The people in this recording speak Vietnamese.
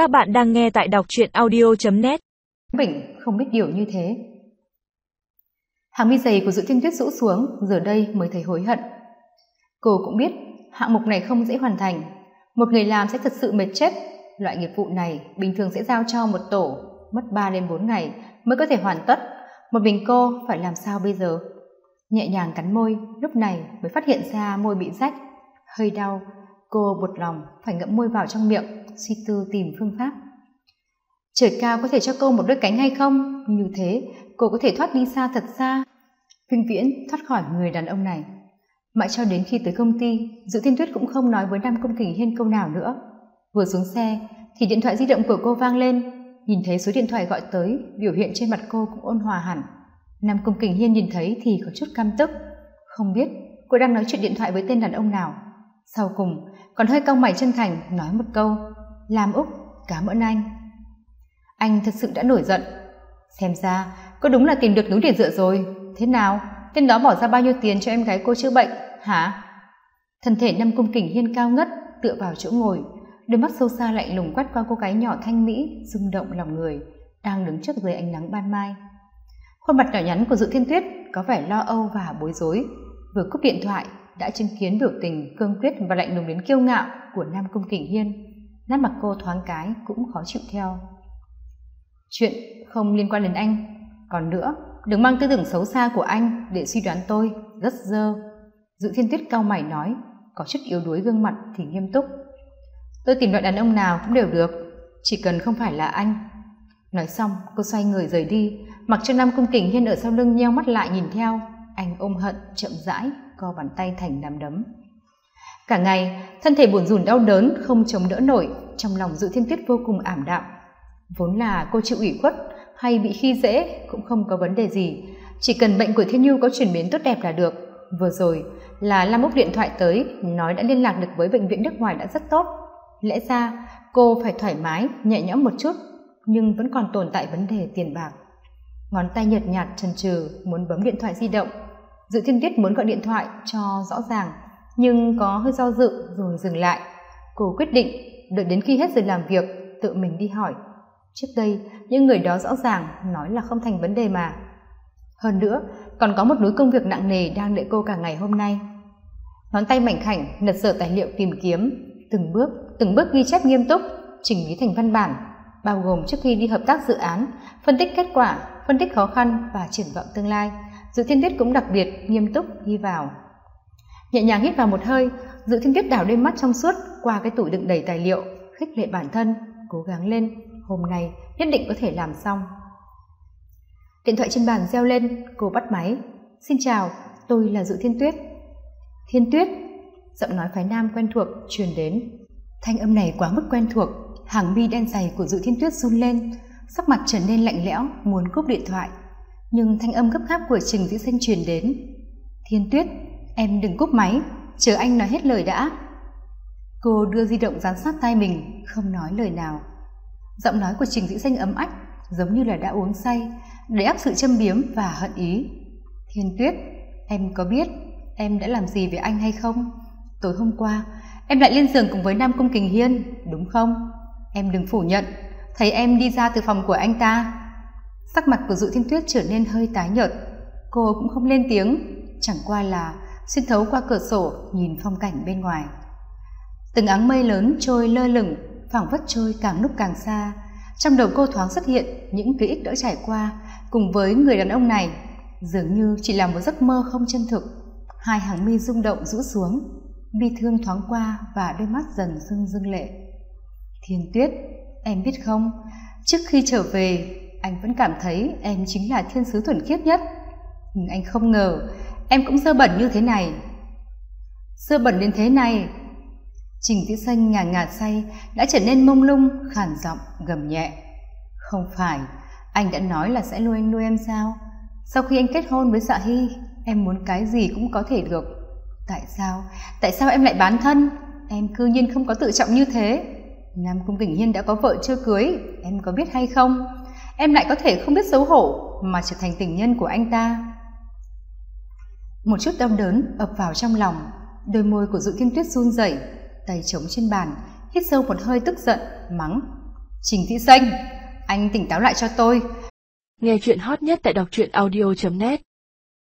Các bạn đang nghe tại đọc truyện audio.net Bình không biết điều như thế. Hàng mi dày của Dự Thiên Tuyết rũ xuống, giờ đây mới thấy hối hận. Cô cũng biết hạng mục này không dễ hoàn thành. Một người làm sẽ thật sự mệt chết. Loại nghiệp vụ này bình thường sẽ giao cho một tổ, mất 3 đến 4 ngày mới có thể hoàn tất. Một mình cô phải làm sao bây giờ? Nhẹ nhàng cắn môi, lúc này mới phát hiện ra môi bị rách. Hơi đau, cô buột lòng phải ngậm môi vào trong miệng suy tư tìm phương pháp. Trời cao có thể cho cô một đôi cánh hay không? Như thế, cô có thể thoát đi xa thật xa. Vinh viễn thoát khỏi người đàn ông này. Mãi cho đến khi tới công ty, dự thiên tuyết cũng không nói với nam công kỳ hiên câu nào nữa. Vừa xuống xe, thì điện thoại di động của cô vang lên. Nhìn thấy số điện thoại gọi tới, biểu hiện trên mặt cô cũng ôn hòa hẳn. Nam công kình hiên nhìn thấy thì có chút căm tức. Không biết cô đang nói chuyện điện thoại với tên đàn ông nào. Sau cùng, còn hơi cong mày chân thành, nói một câu làm úc, cảm ơn anh. Anh thật sự đã nổi giận. Xem ra cô đúng là tìm được núi để dựa rồi. Thế nào? Tên đó bỏ ra bao nhiêu tiền cho em gái cô chữa bệnh, hả? Thân thể năm cung kình hiên cao ngất, tựa vào chỗ ngồi. Đôi mắt sâu xa lạnh lùng quét qua cô gái nhỏ thanh mỹ, rung động lòng người, đang đứng trước dưới ánh nắng ban mai. Khuôn mặt nhỏ nhắn của dự thiên tuyết có vẻ lo âu và bối rối. Vừa cúp điện thoại, đã chứng kiến biểu tình cương quyết và lạnh lùng đến kiêu ngạo của nam cung kình hiên nét mặt cô thoáng cái, cũng khó chịu theo. Chuyện không liên quan đến anh. Còn nữa, đừng mang tư tưởng xấu xa của anh để suy đoán tôi. Rất dơ. Dự thiên tuyết cao mày nói, có chút yếu đuối gương mặt thì nghiêm túc. Tôi tìm loại đàn ông nào cũng đều được, chỉ cần không phải là anh. Nói xong, cô xoay người rời đi, mặc cho nam cung kình hiên ở sau lưng nheo mắt lại nhìn theo. Anh ôm hận, chậm rãi, co bàn tay thành nắm đấm cả ngày, thân thể buồn rùn đau đớn, không chống đỡ nổi, trong lòng dự thiên tuyết vô cùng ảm đạm. Vốn là cô chịu ủy khuất, hay bị khi dễ cũng không có vấn đề gì. Chỉ cần bệnh của thiên nhu có chuyển biến tốt đẹp là được. Vừa rồi là lam úc điện thoại tới, nói đã liên lạc được với bệnh viện nước ngoài đã rất tốt. Lẽ ra, cô phải thoải mái, nhẹ nhõm một chút, nhưng vẫn còn tồn tại vấn đề tiền bạc. Ngón tay nhợt nhạt chần chừ, muốn bấm điện thoại di động. Dự thiên tuyết muốn gọi điện thoại cho rõ ràng nhưng có hơi do dự rồi dừng lại. Cô quyết định đợi đến khi hết giờ làm việc, tự mình đi hỏi. Trước đây, những người đó rõ ràng nói là không thành vấn đề mà. Hơn nữa, còn có một núi công việc nặng nề đang đợi cô cả ngày hôm nay. Ngón tay mảnh khảnh lật sở tài liệu tìm kiếm, từng bước từng bước ghi chép nghiêm túc, chỉnh lý thành văn bản, bao gồm trước khi đi hợp tác dự án, phân tích kết quả, phân tích khó khăn và triển vọng tương lai. Dự thiên tiết cũng đặc biệt, nghiêm túc ghi vào nhẹ nhàng hít vào một hơi, dự thiên tuyết đảo đôi mắt trong suốt qua cái tủ đựng đầy tài liệu, khích lệ bản thân, cố gắng lên, hôm nay nhất định có thể làm xong. Điện thoại trên bàn reo lên, cô bắt máy. Xin chào, tôi là dự thiên tuyết. Thiên tuyết, giọng nói phái nam quen thuộc truyền đến. Thanh âm này quá mức quen thuộc, hàng mi đen dày của dự thiên tuyết run lên, sắc mặt trở nên lạnh lẽo, muốn cúp điện thoại. Nhưng thanh âm gấp gáp của trình dĩ sinh truyền đến. Thiên tuyết em đừng cúp máy, chờ anh nói hết lời đã. Cô đưa di động dán sát tay mình, không nói lời nào. Giọng nói của trình dĩ danh ấm ách, giống như là đã uống say, đầy áp sự châm biếm và hận ý. Thiên tuyết, em có biết em đã làm gì với anh hay không? Tối hôm qua, em lại lên giường cùng với nam cung kình hiên, đúng không? Em đừng phủ nhận, thấy em đi ra từ phòng của anh ta. Sắc mặt của dụ thiên tuyết trở nên hơi tái nhợt. Cô cũng không lên tiếng, chẳng qua là xuyên thấu qua cửa sổ, nhìn phong cảnh bên ngoài. Từng áng mây lớn trôi lơ lửng, phảng phất trôi càng lúc càng xa. Trong đầu cô thoáng xuất hiện những ký ức đã trải qua, cùng với người đàn ông này, dường như chỉ là một giấc mơ không chân thực. Hai hàng mi rung động rũ xuống, bi thương thoáng qua và đôi mắt dần dưng dưng lệ. Thiên tuyết, em biết không? Trước khi trở về, anh vẫn cảm thấy em chính là thiên sứ thuần khiết nhất. Nhưng anh không ngờ em cũng sơ bẩn như thế này. Sơ bẩn đến thế này, trình tĩ xanh ngà ngạt say, đã trở nên mông lung khản giọng, gầm nhẹ. Không phải, anh đã nói là sẽ nuôi anh nuôi em sao? Sau khi anh kết hôn với dạ hy, em muốn cái gì cũng có thể được. Tại sao? Tại sao em lại bán thân? Em cư nhiên không có tự trọng như thế. Nam cung kình hiên đã có vợ chưa cưới, em có biết hay không? Em lại có thể không biết xấu hổ mà trở thành tình nhân của anh ta một chút đau đớn ập vào trong lòng, đôi môi của dụ thiên tuyết run rẩy, tay trống trên bàn, hít sâu một hơi tức giận, mắng. Trình thị xanh, anh tỉnh táo lại cho tôi. Nghe chuyện hot nhất tại đọc truyện audio net.